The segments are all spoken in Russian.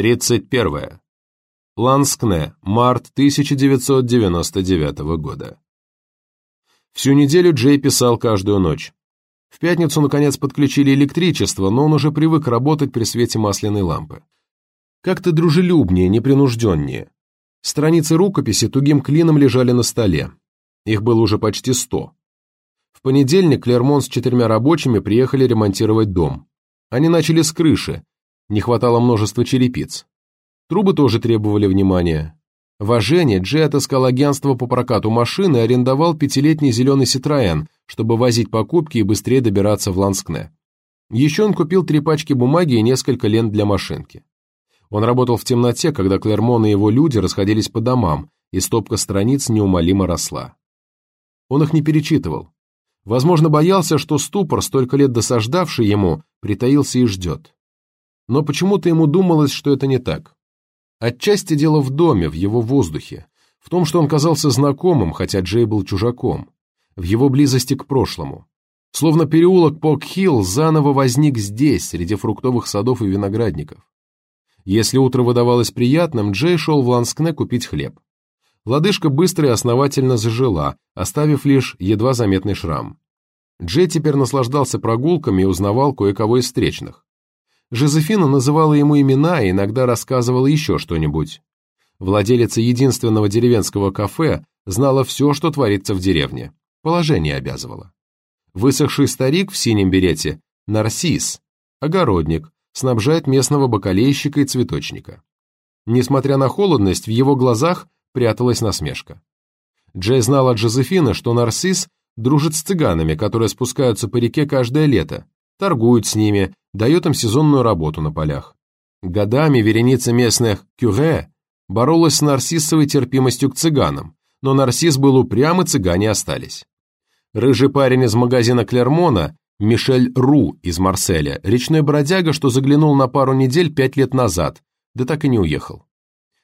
31. Ланскне, март 1999 года. Всю неделю Джей писал каждую ночь. В пятницу, наконец, подключили электричество, но он уже привык работать при свете масляной лампы. Как-то дружелюбнее, непринужденнее. Страницы рукописи тугим клином лежали на столе. Их было уже почти сто. В понедельник Клермон с четырьмя рабочими приехали ремонтировать дом. Они начали с крыши, не хватало множества черепиц. Трубы тоже требовали внимания. В Ажене Джей отыскал агентство по прокату машин и арендовал пятилетний зеленый Ситроен, чтобы возить покупки и быстрее добираться в Ланскне. Еще он купил три пачки бумаги и несколько лент для машинки. Он работал в темноте, когда Клермон и его люди расходились по домам, и стопка страниц неумолимо росла. Он их не перечитывал. Возможно, боялся, что ступор, столько лет досаждавший ему, притаился и ждет. Но почему-то ему думалось, что это не так. Отчасти дело в доме, в его воздухе, в том, что он казался знакомым, хотя Джей был чужаком, в его близости к прошлому. Словно переулок Пок-Хилл заново возник здесь, среди фруктовых садов и виноградников. Если утро выдавалось приятным, Джей шел в Ланскне купить хлеб. Лодыжка быстро и основательно зажила, оставив лишь едва заметный шрам. Джей теперь наслаждался прогулками и узнавал кое-кого из встречных. Жозефина называла ему имена и иногда рассказывала еще что-нибудь. Владелица единственного деревенского кафе знала все, что творится в деревне. Положение обязывало. Высохший старик в синем берете – нарцисс, огородник, снабжает местного бакалейщика и цветочника. Несмотря на холодность, в его глазах пряталась насмешка. Джей знал от Жозефины, что нарцисс дружит с цыганами, которые спускаются по реке каждое лето, торгует с ними, дает им сезонную работу на полях. Годами вереница местных «кюре» боролась с нарциссовой терпимостью к цыганам, но нарцисс был упрям, и цыгане остались. Рыжий парень из магазина Клермона Мишель Ру из Марселя, речной бродяга, что заглянул на пару недель пять лет назад, да так и не уехал.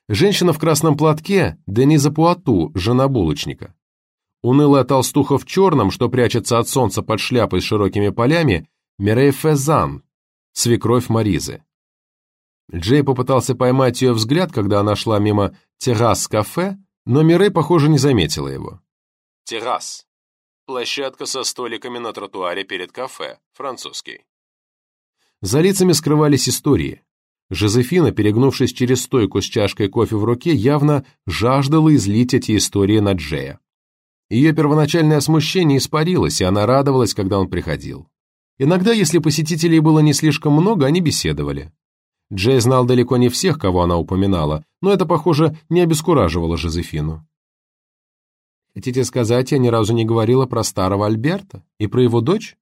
Женщина в красном платке – Дениза Пуату, жена булочника. Унылая толстуха в черном, что прячется от солнца под шляпой с широкими полями – Мирей Фезан, свекровь Маризы. Джей попытался поймать ее взгляд, когда она шла мимо террас-кафе, но Мирей, похоже, не заметила его. Террас Площадка со столиками на тротуаре перед кафе, французский. За лицами скрывались истории. Жозефина, перегнувшись через стойку с чашкой кофе в руке, явно жаждала излить эти истории на Джея. Ее первоначальное смущение испарилось, и она радовалась, когда он приходил. Иногда, если посетителей было не слишком много, они беседовали. Джей знал далеко не всех, кого она упоминала, но это, похоже, не обескураживало Жозефину. Хотите сказать, я ни разу не говорила про старого Альберта и про его дочь?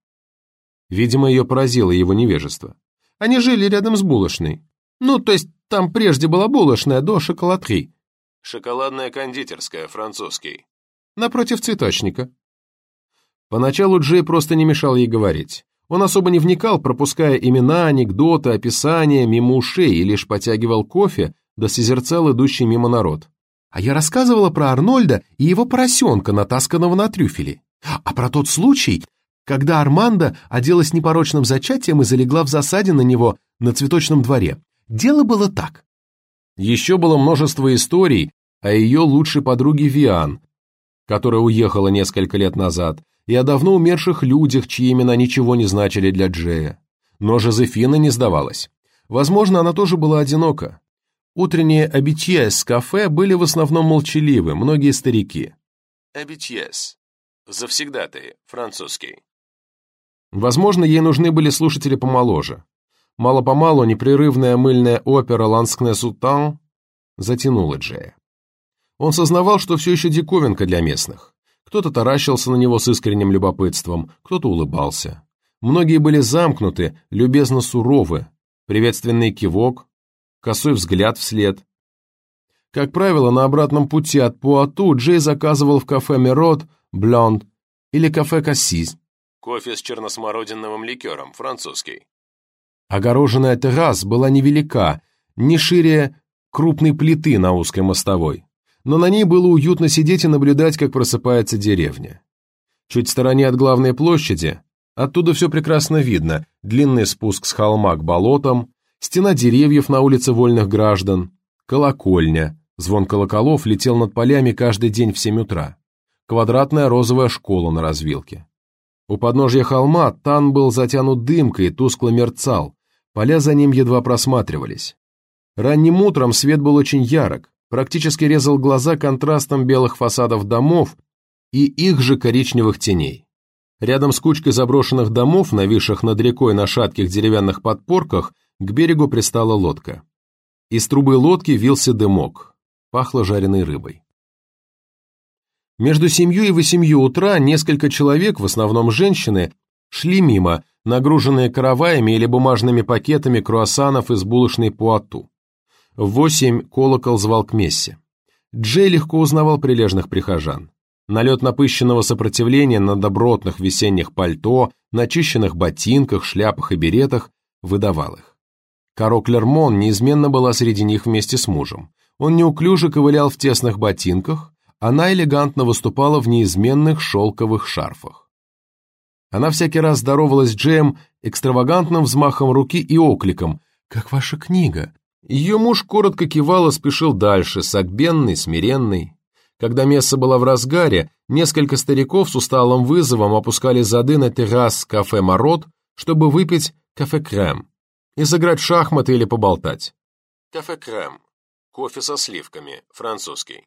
Видимо, ее поразило его невежество. Они жили рядом с булочной. Ну, то есть там прежде была булочная до шоколадри. Шоколадная кондитерская, французский. Напротив цветочника. Поначалу Джей просто не мешал ей говорить. Он особо не вникал, пропуская имена, анекдоты, описания мимо ушей и лишь потягивал кофе, да созерцал идущий мимо народ. А я рассказывала про Арнольда и его поросенка, натасканного на трюфеле. А про тот случай, когда Армандо оделась непорочным зачатием и залегла в засаде на него на цветочном дворе. Дело было так. Еще было множество историй о ее лучшей подруге Виан, которая уехала несколько лет назад, и о давно умерших людях, чьи имена ничего не значили для Джея. Но Жозефина не сдавалась. Возможно, она тоже была одинока. Утренние обитьес кафе были в основном молчаливы, многие старики. Обитьес. Завсегдатые, французский. Возможно, ей нужны были слушатели помоложе. Мало-помалу непрерывная мыльная опера «Ланскне Сутан» затянула Джея. Он сознавал, что все еще диковинка для местных. Кто-то таращился на него с искренним любопытством, кто-то улыбался. Многие были замкнуты, любезно суровы, приветственный кивок, косой взгляд вслед. Как правило, на обратном пути от Пуату Джей заказывал в кафе Мерот, Блонд или кафе Кассиз. Кофе с черносмородиновым ликером, французский. Огороженная террас была невелика, не шире крупной плиты на узкой мостовой, но на ней было уютно сидеть и наблюдать, как просыпается деревня. Чуть в стороне от главной площади, оттуда все прекрасно видно, длинный спуск с холма к болотам, стена деревьев на улице вольных граждан, колокольня, звон колоколов летел над полями каждый день в семь утра, квадратная розовая школа на развилке. У подножья холма тан был затянут дымкой тускло мерцал, поля за ним едва просматривались. Ранним утром свет был очень ярок, практически резал глаза контрастом белых фасадов домов и их же коричневых теней. Рядом с кучкой заброшенных домов, нависших над рекой на шатких деревянных подпорках, к берегу пристала лодка. Из трубы лодки вился дымок, пахло жареной рыбой. Между семью и восемью утра несколько человек, в основном женщины, шли мимо, нагруженные караваями или бумажными пакетами круассанов из булочной Пуату. В восемь колокол звал к мессе. Джей легко узнавал прилежных прихожан. Налет напыщенного сопротивления на добротных весенних пальто, начищенных ботинках, шляпах и беретах выдавал их. Каро Клермон неизменно была среди них вместе с мужем. Он неуклюже ковылял в тесных ботинках, она элегантно выступала в неизменных шелковых шарфах. Она всякий раз здоровалась с Джеем экстравагантным взмахом руки и окликом «Как ваша книга? Ее муж коротко кивал и спешил дальше, согбенный, смиренный. Когда месса была в разгаре, несколько стариков с усталым вызовом опускали зады на террас кафе «Марот», чтобы выпить кафе-крем и сыграть в шахматы или поболтать. Кафе-крем. Кофе со сливками. Французский.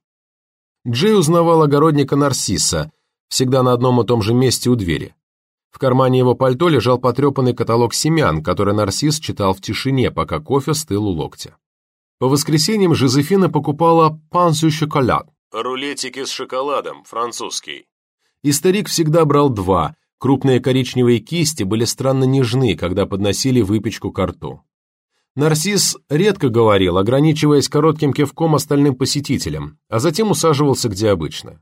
Джей узнавал огородника Нарсиса, всегда на одном и том же месте у двери. В кармане его пальто лежал потрепанный каталог семян, который Нарцисс читал в тишине, пока кофе стыл у локтя. По воскресеньям Жозефина покупала пансу шоколад. Рулетики с шоколадом, французский. И старик всегда брал два. Крупные коричневые кисти были странно нежны, когда подносили выпечку к рту. Нарцисс редко говорил, ограничиваясь коротким кивком остальным посетителям, а затем усаживался где обычно.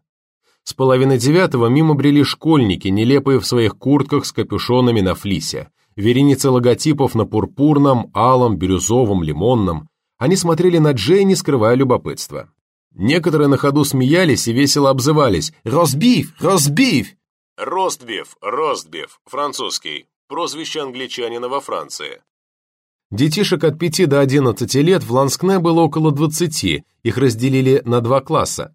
С половины девятого мимо брели школьники, нелепые в своих куртках с капюшонами на флисе, вереницы логотипов на пурпурном, алом, бирюзовом, лимонном. Они смотрели на Джей, не скрывая любопытства. Некоторые на ходу смеялись и весело обзывались «Ростбиф! Ростбиф!» «Ростбиф! Ростбиф! Французский. Прозвище англичанина во Франции». Детишек от пяти до одиннадцати лет в Ланскне было около двадцати, их разделили на два класса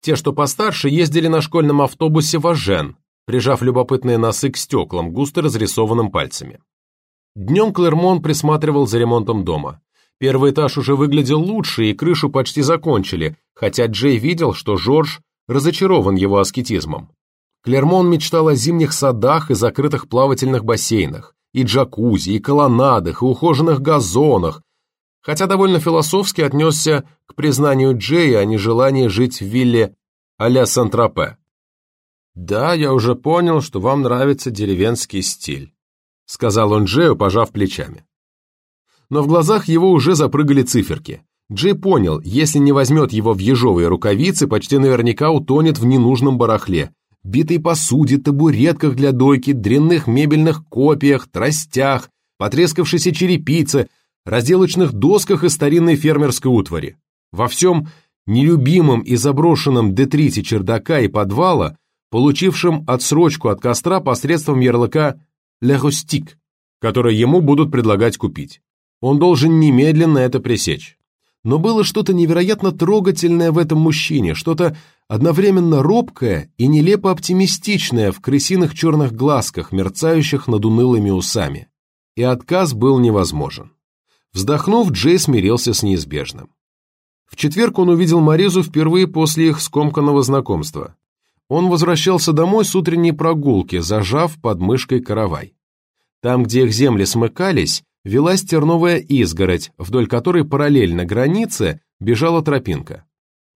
те, что постарше, ездили на школьном автобусе в Ажен, прижав любопытные носы к стеклам, густо разрисованным пальцами. Днем Клермон присматривал за ремонтом дома. Первый этаж уже выглядел лучше, и крышу почти закончили, хотя Джей видел, что Жорж разочарован его аскетизмом. Клермон мечтал о зимних садах и закрытых плавательных бассейнах, и джакузи, и колоннадах, и ухоженных газонах, хотя довольно философски отнесся к признанию Джея о нежелании жить в вилле а-ля Сан-Тропе. «Да, я уже понял, что вам нравится деревенский стиль», сказал он Джею, пожав плечами. Но в глазах его уже запрыгали циферки. Джей понял, если не возьмет его в ежовые рукавицы, почти наверняка утонет в ненужном барахле. Битой посуде, табуретках для дойки, дрянных мебельных копиях, тростях, потрескавшейся черепице, разделочных досках и старинной фермерской утвари. Во всем нелюбимом и заброшенном детрите чердака и подвала, получившем отсрочку от костра посредством ярлыка «Le Rustique», который ему будут предлагать купить. Он должен немедленно это пресечь. Но было что-то невероятно трогательное в этом мужчине, что-то одновременно робкое и нелепо оптимистичное в крысиных черных глазках, мерцающих над унылыми усами. И отказ был невозможен. Вздохнув, Джей смирился с неизбежным. В четверг он увидел Маризу впервые после их скомканного знакомства. Он возвращался домой с утренней прогулки, зажав под мышкой каравай. Там, где их земли смыкались, велась терновая изгородь, вдоль которой параллельно границе бежала тропинка.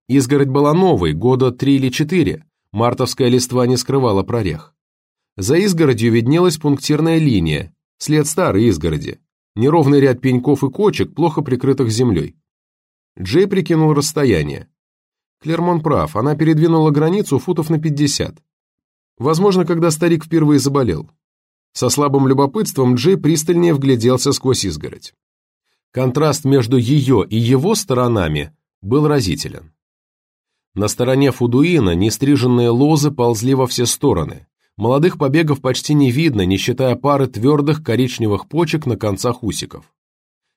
Изгородь была новой, года три или четыре, мартовская листва не скрывала прорех. За изгородью виднелась пунктирная линия, след старой изгороди, неровный ряд пеньков и кочек, плохо прикрытых землей. Джей прикинул расстояние. Клермон прав, она передвинула границу футов на 50. Возможно, когда старик впервые заболел. Со слабым любопытством Джей пристальнее вгляделся сквозь изгородь. Контраст между ее и его сторонами был разителен. На стороне Фудуина нестриженные лозы ползли во все стороны. Молодых побегов почти не видно, не считая пары твердых коричневых почек на концах усиков.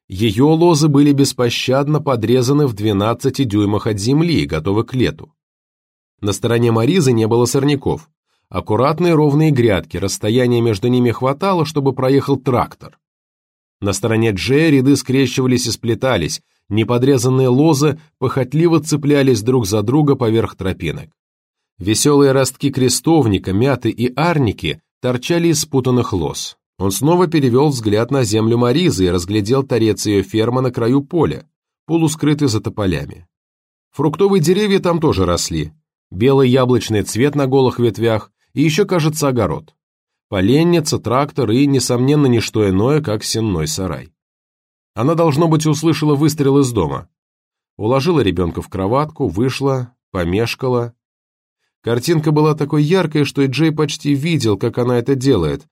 Ее лозы были беспощадно подрезаны в 12 дюймах от земли и готовы к лету. На стороне Маризы не было сорняков. Аккуратные ровные грядки, расстояние между ними хватало, чтобы проехал трактор. На стороне Джея ряды скрещивались и сплетались, неподрезанные лозы похотливо цеплялись друг за друга поверх тропинок. Веселые ростки крестовника, мяты и арники торчали из спутанных лоз. Он снова перевел взгляд на землю Маризы и разглядел торец ее фермы на краю поля, полускрытый за тополями. Фруктовые деревья там тоже росли. Белый яблочный цвет на голых ветвях и еще, кажется, огород. Поленница, трактор и, несомненно, не что иное, как сенной сарай. Она, должно быть, услышала выстрел из дома. Уложила ребенка в кроватку, вышла, помешкала. Картинка была такой яркой, что и Джей почти видел, как она это делает,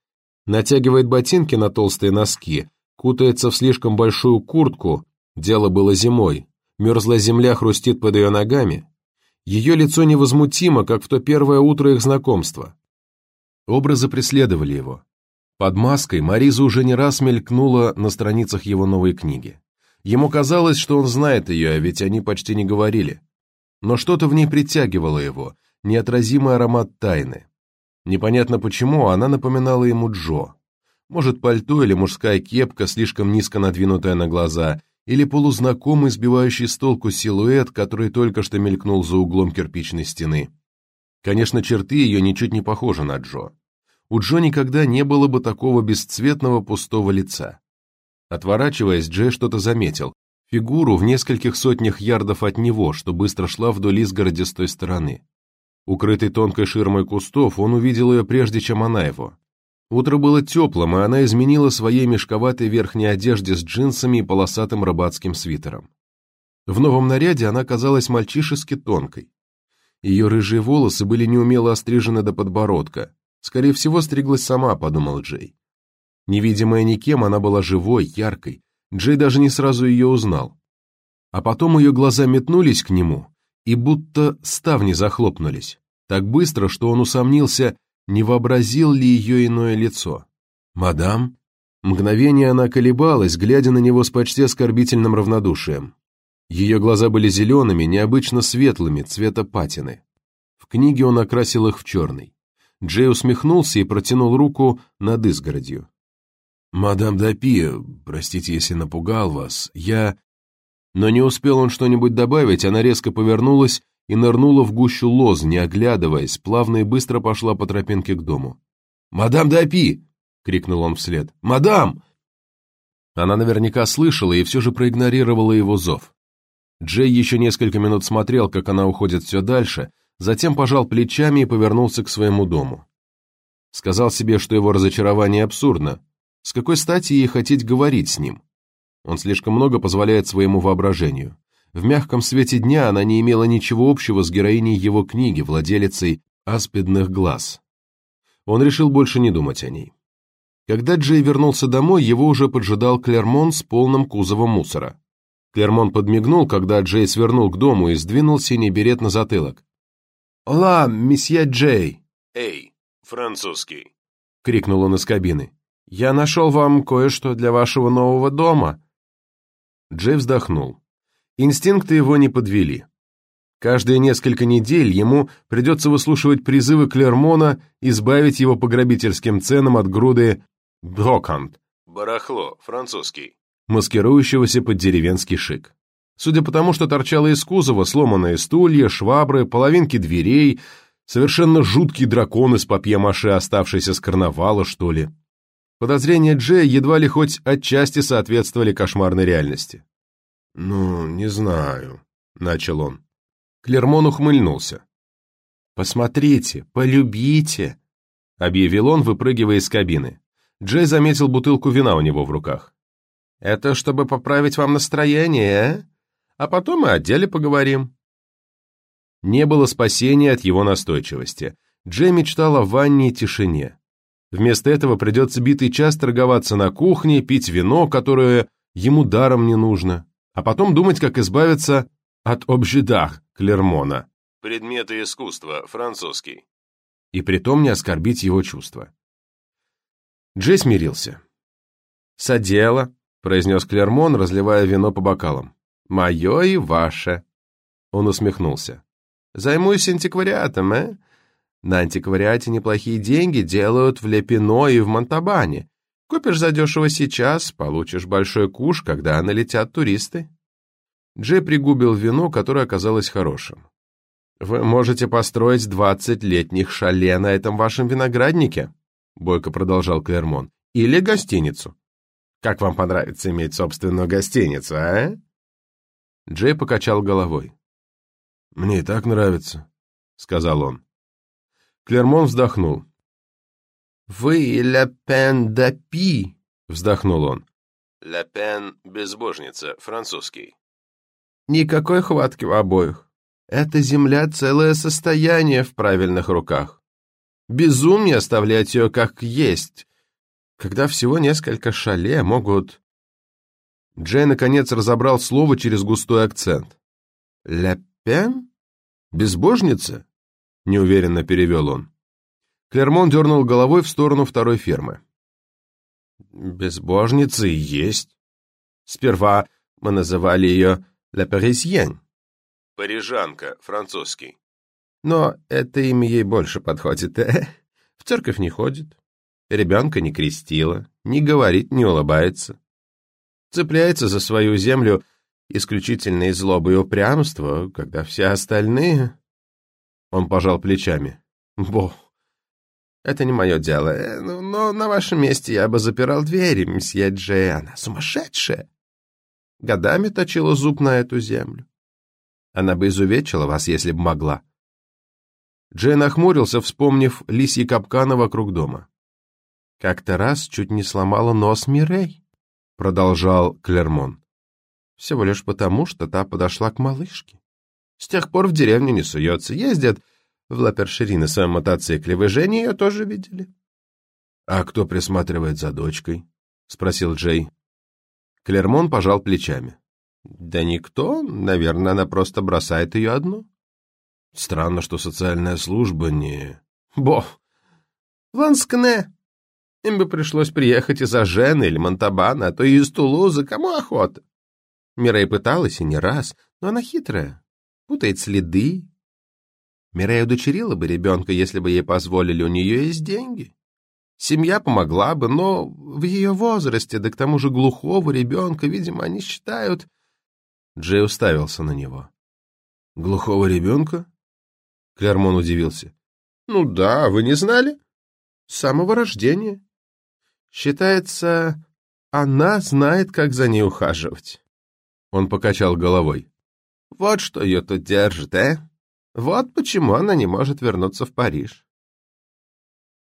натягивает ботинки на толстые носки, кутается в слишком большую куртку, дело было зимой, мерзлая земля хрустит под ее ногами. Ее лицо невозмутимо, как в то первое утро их знакомства. Образы преследовали его. Под маской Мариза уже не раз мелькнула на страницах его новой книги. Ему казалось, что он знает ее, а ведь они почти не говорили. Но что-то в ней притягивало его, неотразимый аромат тайны. Непонятно почему, она напоминала ему Джо. Может, пальто или мужская кепка, слишком низко надвинутая на глаза, или полузнакомый, сбивающий с толку силуэт, который только что мелькнул за углом кирпичной стены. Конечно, черты ее ничуть не похожи на Джо. У Джо никогда не было бы такого бесцветного пустого лица. Отворачиваясь, Джей что-то заметил. Фигуру в нескольких сотнях ярдов от него, что быстро шла вдоль изгороди с той стороны. Укрытый тонкой ширмой кустов, он увидел ее прежде, чем она его. Утро было теплым, и она изменила своей мешковатой верхней одежде с джинсами и полосатым рыбацким свитером. В новом наряде она казалась мальчишески тонкой. Ее рыжие волосы были неумело острижены до подбородка. Скорее всего, стриглась сама, подумал Джей. Невидимая никем, она была живой, яркой. Джей даже не сразу ее узнал. А потом ее глаза метнулись к нему, и будто ставни захлопнулись, так быстро, что он усомнился, не вообразил ли ее иное лицо. «Мадам?» Мгновение она колебалась, глядя на него с почти оскорбительным равнодушием. Ее глаза были зелеными, необычно светлыми, цвета патины. В книге он окрасил их в черный. Джей усмехнулся и протянул руку над изгородью. «Мадам Дапи, простите, если напугал вас, я...» Но не успел он что-нибудь добавить, она резко повернулась и нырнула в гущу лоз, не оглядываясь, плавно и быстро пошла по тропинке к дому. «Мадам Дапи!» — крикнул он вслед. «Мадам!» Она наверняка слышала и все же проигнорировала его зов. Джей еще несколько минут смотрел, как она уходит все дальше, затем пожал плечами и повернулся к своему дому. Сказал себе, что его разочарование абсурдно. С какой стати ей хотеть говорить с ним? Он слишком много позволяет своему воображению. В мягком свете дня она не имела ничего общего с героиней его книги, владелицей аспидных глаз. Он решил больше не думать о ней. Когда Джей вернулся домой, его уже поджидал Клермон с полным кузовом мусора. Клермон подмигнул, когда Джей свернул к дому и сдвинул синий берет на затылок. «Ола, месье Джей!» «Эй, французский!» — крикнул он из кабины. «Я нашел вам кое-что для вашего нового дома!» Джей вздохнул. Инстинкты его не подвели. Каждые несколько недель ему придется выслушивать призывы Клермона избавить его по грабительским ценам от груды «брокант» «Барахло, французский», маскирующегося под деревенский шик. Судя по тому, что торчало из кузова сломанные стулья, швабры, половинки дверей, совершенно жуткий дракон из папье-маше, оставшийся с карнавала, что ли. Подозрения Джея едва ли хоть отчасти соответствовали кошмарной реальности. «Ну, не знаю», — начал он. Клермон ухмыльнулся. «Посмотрите, полюбите», — объявил он, выпрыгивая из кабины. Джей заметил бутылку вина у него в руках. «Это чтобы поправить вам настроение, а? А потом мы о деле поговорим». Не было спасения от его настойчивости. Джей мечтал о ванне и тишине. Вместо этого придется битый час торговаться на кухне, пить вино, которое ему даром не нужно, а потом думать, как избавиться от обжидах Клермона. Предметы искусства, французский. И притом не оскорбить его чувства. Джей смирился. «Садела», — произнес Клермон, разливая вино по бокалам. «Мое и ваше». Он усмехнулся. «Займусь антиквариатом, э? На антиквариате неплохие деньги делают в Лепино и в Монтабане. Купишь задешево сейчас, получишь большой куш, когда налетят туристы». Джей пригубил вино, которое оказалось хорошим. «Вы можете построить двадцать летних шале на этом вашем винограднике», — бойко продолжал Клермон, — «или гостиницу. Как вам понравится иметь собственную гостиницу, а?» Джей покачал головой. «Мне и так нравится», — сказал он. Клермон вздохнул. «Вы ля пен да пи», — вздохнул он. «Ля пен» — безбожница, французский. «Никакой хватки в обоих. Эта земля — целое состояние в правильных руках. Безумие оставлять ее как есть, когда всего несколько шале могут...» Джей, наконец, разобрал слово через густой акцент. «Ля пен? Безбожница?» — неуверенно перевел он. Клермон дернул головой в сторону второй фермы. «Безбожница и есть. Сперва мы называли ее «Ла Парисьен», Парижанка, французский. Но это имя ей больше подходит. В церковь не ходит, ребенка не крестила, не говорит, не улыбается. Цепляется за свою землю исключительно из злобы и упрямства, когда все остальные... Он пожал плечами. Бо, это не мое дело, э, ну, но на вашем месте я бы запирал двери, месье Джей, она сумасшедшая. Годами точила зуб на эту землю. Она бы изувечила вас, если бы могла. Джей нахмурился, вспомнив лисьи капканы вокруг дома. «Как-то раз чуть не сломала нос Мирей», — продолжал Клермон. «Всего лишь потому, что та подошла к малышке. С тех пор в деревню не суется, ездят в Лапершери на своем мотоцикле. Вы Жене ее тоже видели?» «А кто присматривает за дочкой?» — спросил Джей. Клермон пожал плечами. Да никто, наверное, она просто бросает ее одну. Странно, что социальная служба не... Бо! Ланскне! Им бы пришлось приехать из Ажена или Монтабана, а то и из Тулузы, кому охота. Мирей пыталась и не раз, но она хитрая, путает следы. Мирей удочерила бы ребенка, если бы ей позволили, у нее есть деньги. Семья помогла бы, но в ее возрасте, да к тому же глухого ребенка, видимо, они считают, Джей уставился на него. «Глухого ребенка?» Клермон удивился. «Ну да, вы не знали? С самого рождения. Считается, она знает, как за ней ухаживать». Он покачал головой. «Вот что ее тут держит, э? Вот почему она не может вернуться в Париж».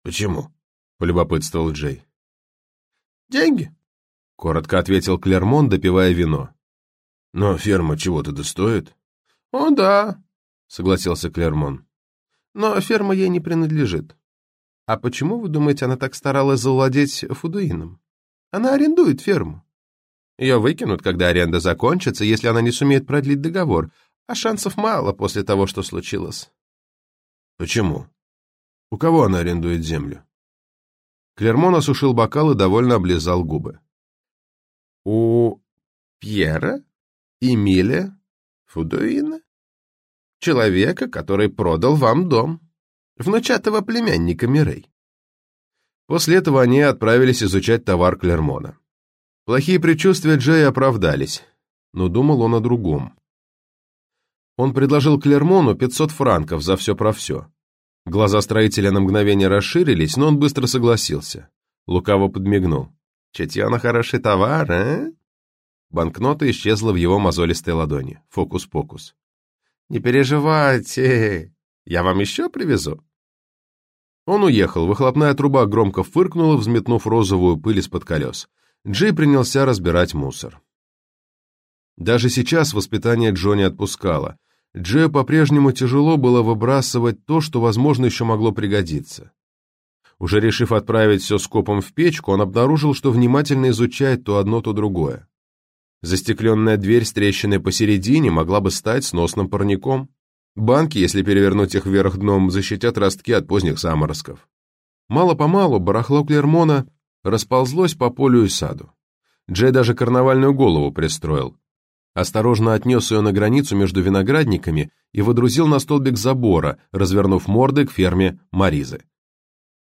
«Почему?» — полюбопытствовал Джей. «Деньги», — коротко ответил Клермон, допивая вино. Но ферма чего-то достоит? — О, да, — согласился Клермон. — Но ферма ей не принадлежит. А почему, вы думаете, она так старалась завладеть Фудуином? Она арендует ферму. Ее выкинут, когда аренда закончится, если она не сумеет продлить договор, а шансов мало после того, что случилось. — Почему? У кого она арендует землю? Клермон осушил бокал и довольно облизал губы. — У Пьера? Эмиля Фудуина? Человека, который продал вам дом. Внучатого племянника Мирей. После этого они отправились изучать товар Клермона. Плохие предчувствия Джея оправдались, но думал он о другом. Он предложил Клермону 500 франков за все про все. Глаза строителя на мгновение расширились, но он быстро согласился. Лукаво подмигнул. «Чутье на хороший товар, а?» Банкнота исчезла в его мозолистой ладони. Фокус-покус. «Не переживайте, я вам еще привезу». Он уехал, выхлопная труба громко фыркнула, взметнув розовую пыль из-под колес. Джей принялся разбирать мусор. Даже сейчас воспитание Джонни отпускало. Джею по-прежнему тяжело было выбрасывать то, что, возможно, еще могло пригодиться. Уже решив отправить все скопом в печку, он обнаружил, что внимательно изучает то одно, то другое. Застекленная дверь с трещиной посередине могла бы стать сносным парником. Банки, если перевернуть их вверх дном, защитят ростки от поздних заморозков. Мало-помалу барахло Клермона расползлось по полю и саду. Джей даже карнавальную голову пристроил. Осторожно отнес ее на границу между виноградниками и водрузил на столбик забора, развернув морды к ферме Маризы.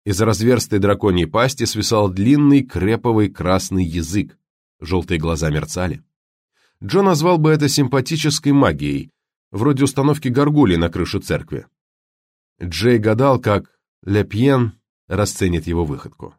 Из разверстой драконьей пасти свисал длинный креповый красный язык. Желтые глаза мерцали. Джо назвал бы это симпатической магией, вроде установки горгулей на крышу церкви. Джей гадал, как Лепьен расценит его выходку.